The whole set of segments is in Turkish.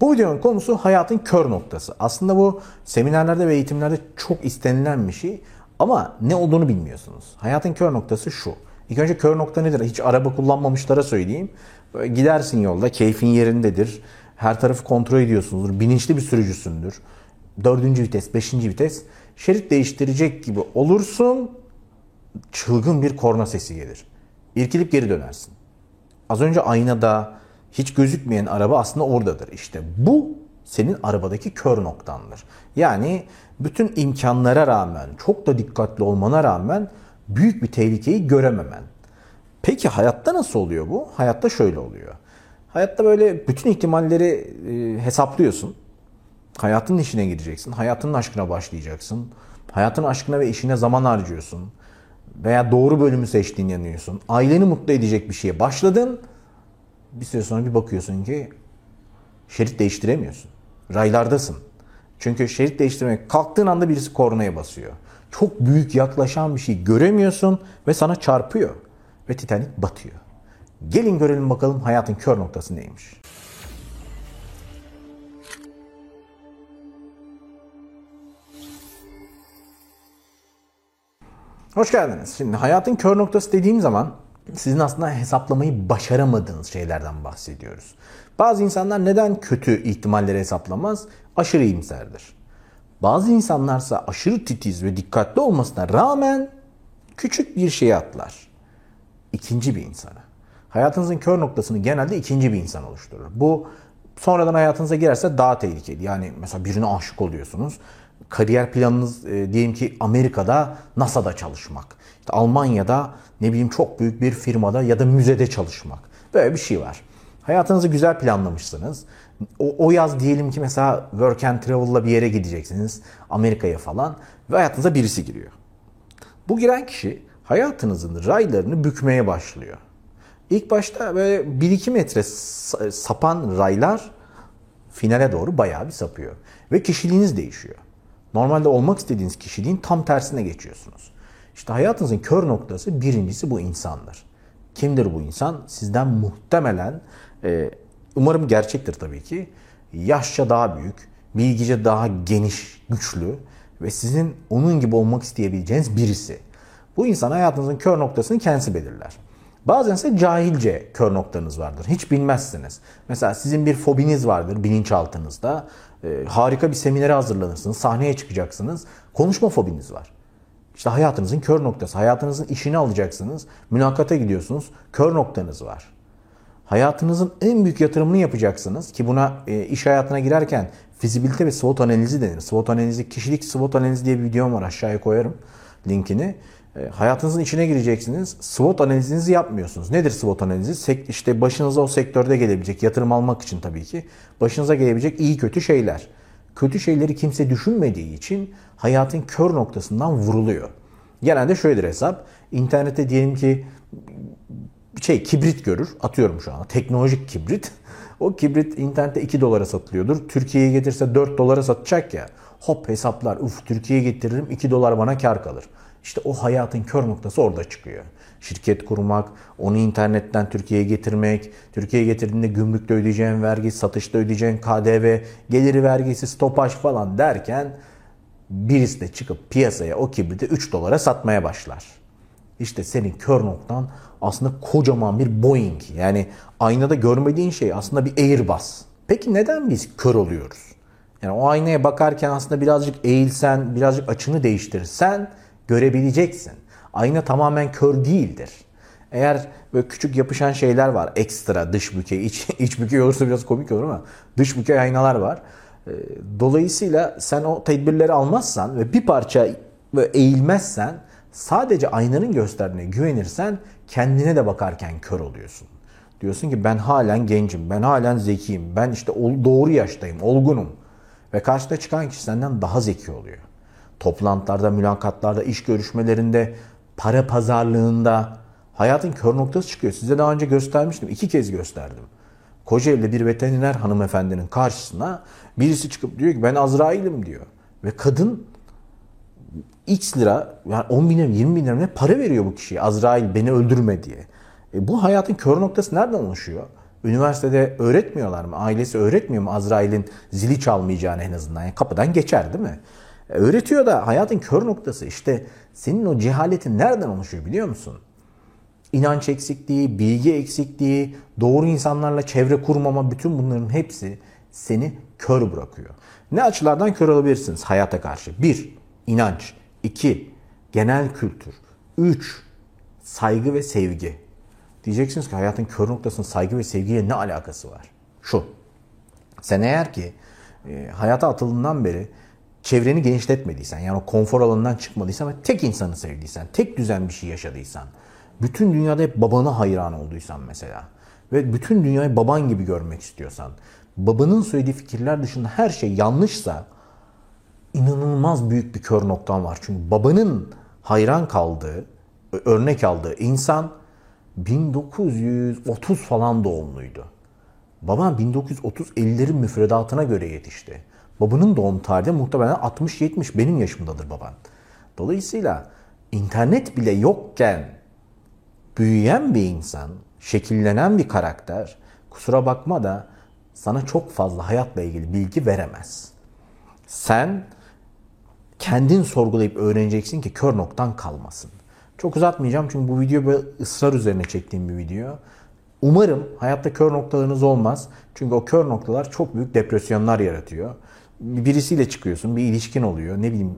Bu videonun konusu hayatın kör noktası. Aslında bu seminerlerde ve eğitimlerde çok istenilen bir şey ama ne olduğunu bilmiyorsunuz. Hayatın kör noktası şu. İlk önce kör nokta nedir? Hiç araba kullanmamışlara söyleyeyim. Böyle gidersin yolda, keyfin yerindedir. Her tarafı kontrol ediyorsunuzdur. Bilinçli bir sürücüsündür. Dördüncü vites, beşinci vites. Şerit değiştirecek gibi olursun. Çılgın bir korna sesi gelir. İrkilip geri dönersin. Az önce aynada hiç gözükmeyen araba aslında oradadır. İşte bu senin arabadaki kör noktandır. Yani bütün imkanlara rağmen, çok da dikkatli olmana rağmen büyük bir tehlikeyi görememen. Peki hayatta nasıl oluyor bu? Hayatta şöyle oluyor. Hayatta böyle bütün ihtimalleri e, hesaplıyorsun. Hayatın işine gireceksin. Hayatının aşkına başlayacaksın. Hayatın aşkına ve işine zaman harcıyorsun. Veya doğru bölümü seçtiğin yanıyorsun. Aileni mutlu edecek bir şeye başladın. Bir süre sonra bir bakıyorsun ki şerit değiştiremiyorsun. Raylardasın. Çünkü şerit değiştirmek kalktığın anda birisi kornaya basıyor. Çok büyük yaklaşan bir şey göremiyorsun ve sana çarpıyor. Ve Titanic batıyor. Gelin görelim bakalım hayatın kör noktası neymiş. Hoş geldiniz. Şimdi hayatın kör noktası dediğim zaman sizin aslında hesaplamayı başaramadığınız şeylerden bahsediyoruz. Bazı insanlar neden kötü ihtimalleri hesaplamaz? Aşırı iyimserdir. Bazı insanlarsa aşırı titiz ve dikkatli olmasına rağmen küçük bir şeye atlar. İkinci bir insana. Hayatınızın kör noktasını genelde ikinci bir insan oluşturur. Bu sonradan hayatınıza girerse daha tehlikeli. Yani mesela birine aşık oluyorsunuz. Kariyer planınız e, diyelim ki Amerika'da NASA'da çalışmak. İşte Almanya'da ne bileyim çok büyük bir firmada ya da müzede çalışmak. Böyle bir şey var. Hayatınızı güzel planlamışsınız. O, o yaz diyelim ki mesela work and travel'la bir yere gideceksiniz. Amerika'ya falan. Ve hayatınıza birisi giriyor. Bu giren kişi hayatınızın raylarını bükmeye başlıyor. İlk başta böyle 1-2 metre sapan raylar finale doğru bayağı bir sapıyor. Ve kişiliğiniz değişiyor. Normalde olmak istediğiniz kişiliğin tam tersine geçiyorsunuz. İşte hayatınızın kör noktası birincisi bu insandır. Kimdir bu insan? Sizden muhtemelen, e, umarım gerçektir tabii ki, yaşça daha büyük, bilgice daha geniş, güçlü ve sizin onun gibi olmak isteyebileceğiniz birisi. Bu insan hayatınızın kör noktasını kendisi belirler. Bazen ise cahilce kör noktanız vardır. Hiç bilmezsiniz. Mesela sizin bir fobiniz vardır bilinçaltınızda. E, harika bir seminere hazırlanırsınız. Sahneye çıkacaksınız. Konuşma fobiniz var. İşte hayatınızın kör noktası. Hayatınızın işini alacaksınız. Mülakata gidiyorsunuz. Kör noktanız var. Hayatınızın en büyük yatırımını yapacaksınız ki buna e, iş hayatına girerken fizibilite ve SWOT analizi denir. SWOT analizi, kişilik SWOT analizi diye bir videom var aşağıya koyarım linkini. E, hayatınızın içine gireceksiniz. SWOT analizinizi yapmıyorsunuz. Nedir SWOT analizi? İşte başınıza o sektörde gelebilecek, yatırım almak için tabii ki, başınıza gelebilecek iyi kötü şeyler. Kötü şeyleri kimse düşünmediği için hayatın kör noktasından vuruluyor. Genelde şöyledir hesap. İnternette diyelim ki şey kibrit görür. Atıyorum şu an. Teknolojik kibrit. O kibrit internette 2 dolara satılıyordur. Türkiye'ye getirse 4 dolara satacak ya. Hop hesaplar. Uf Türkiye'ye getiririm 2 dolar bana kar kalır. İşte o hayatın kör noktası orada çıkıyor. Şirket kurmak, onu internetten Türkiye'ye getirmek, Türkiye'ye getirdiğinde gümrükte ödeyeceğin vergi, satışta ödeyeceğin KDV, geliri vergisi, stopaj falan derken birisi de çıkıp piyasaya o kibriti 3 dolara satmaya başlar. İşte senin kör noktan aslında kocaman bir Boeing. Yani aynada görmediğin şey aslında bir Airbus. Peki neden biz kör oluyoruz? Yani o aynaya bakarken aslında birazcık eğilsen, birazcık açını değiştirsen görebileceksin. Ayna tamamen kör değildir. Eğer böyle küçük yapışan şeyler var ekstra dış bükey, iç, iç bükey olursa biraz komik olur ama dış bükey aynalar var. Ee, dolayısıyla sen o tedbirleri almazsan ve bir parça eğilmezsen sadece aynanın gösterdiğine güvenirsen kendine de bakarken kör oluyorsun. Diyorsun ki ben halen gencim, ben halen zekiyim, ben işte doğru yaştayım, olgunum. Ve karşıda çıkan kişi senden daha zeki oluyor toplantılarda, mülakatlarda, iş görüşmelerinde, para pazarlığında hayatın kör noktası çıkıyor. Size daha önce göstermiştim. iki kez gösterdim. Kocaeli'de bir veteriner hanımefendinin karşısına birisi çıkıp diyor ki ben Azrail'im diyor. Ve kadın X lira yani 10 bin lira 20 bin lira para veriyor bu kişiye Azrail beni öldürme diye. E bu hayatın kör noktası nereden oluşuyor? Üniversitede öğretmiyorlar mı? Ailesi öğretmiyor mu Azrail'in zili çalmayacağını en azından? Yani kapıdan geçer değil mi? E, öğretiyor da hayatın kör noktası işte senin o cehaletin nereden oluşuyor biliyor musun? İnanç eksikliği, bilgi eksikliği, doğru insanlarla çevre kurmama bütün bunların hepsi seni kör bırakıyor. Ne açılardan kör olabilirsiniz hayata karşı? Bir, inanç. iki genel kültür. Üç, saygı ve sevgi. Diyeceksiniz ki hayatın kör noktasının saygı ve sevgiye ne alakası var? Şu, sen eğer ki e, hayata atıldığından beri çevreni genişletmediysen, yani o konfor alanından çıkmadıysan ve tek insanı sevdiysen, tek düzen bir şey yaşadıysan, bütün dünyada hep babana hayran olduysan mesela ve bütün dünyayı baban gibi görmek istiyorsan, babanın söylediği fikirler dışında her şey yanlışsa inanılmaz büyük bir kör noktan var. Çünkü babanın hayran kaldığı, örnek aldığı insan 1930 falan doğumluydu. Babam 1930-50'lerin müfredatına göre yetişti. Babanın doğum tarihi muhtemelen 60-70 benim yaşımdadır baban. Dolayısıyla internet bile yokken büyüyen bir insan, şekillenen bir karakter kusura bakma da sana çok fazla hayatla ilgili bilgi veremez. Sen kendin sorgulayıp öğreneceksin ki kör noktan kalmasın. Çok uzatmayacağım çünkü bu video böyle ısrar üzerine çektiğim bir video. Umarım hayatta kör noktalarınız olmaz. Çünkü o kör noktalar çok büyük depresyonlar yaratıyor. Birisiyle çıkıyorsun, bir ilişkin oluyor. Ne bileyim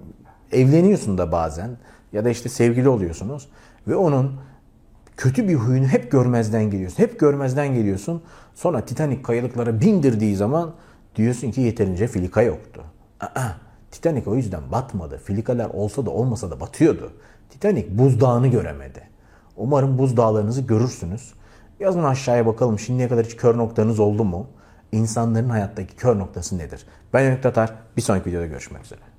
evleniyorsun da bazen ya da işte sevgili oluyorsunuz ve onun kötü bir huyunu hep görmezden geliyorsun. Hep görmezden geliyorsun. Sonra Titanic kayalıklara bindirdiği zaman diyorsun ki yeterince filika yoktu. Aa, Titanic o yüzden batmadı. Filikalar olsa da olmasa da batıyordu. Titanic buzdağını göremedi. Umarım buzdağlarınızı görürsünüz. Yazın aşağıya bakalım şimdiye kadar hiç kör noktanız oldu mu? İnsanların hayattaki kör noktası nedir? Ben Ümit Tatar. Bir sonraki videoda görüşmek üzere.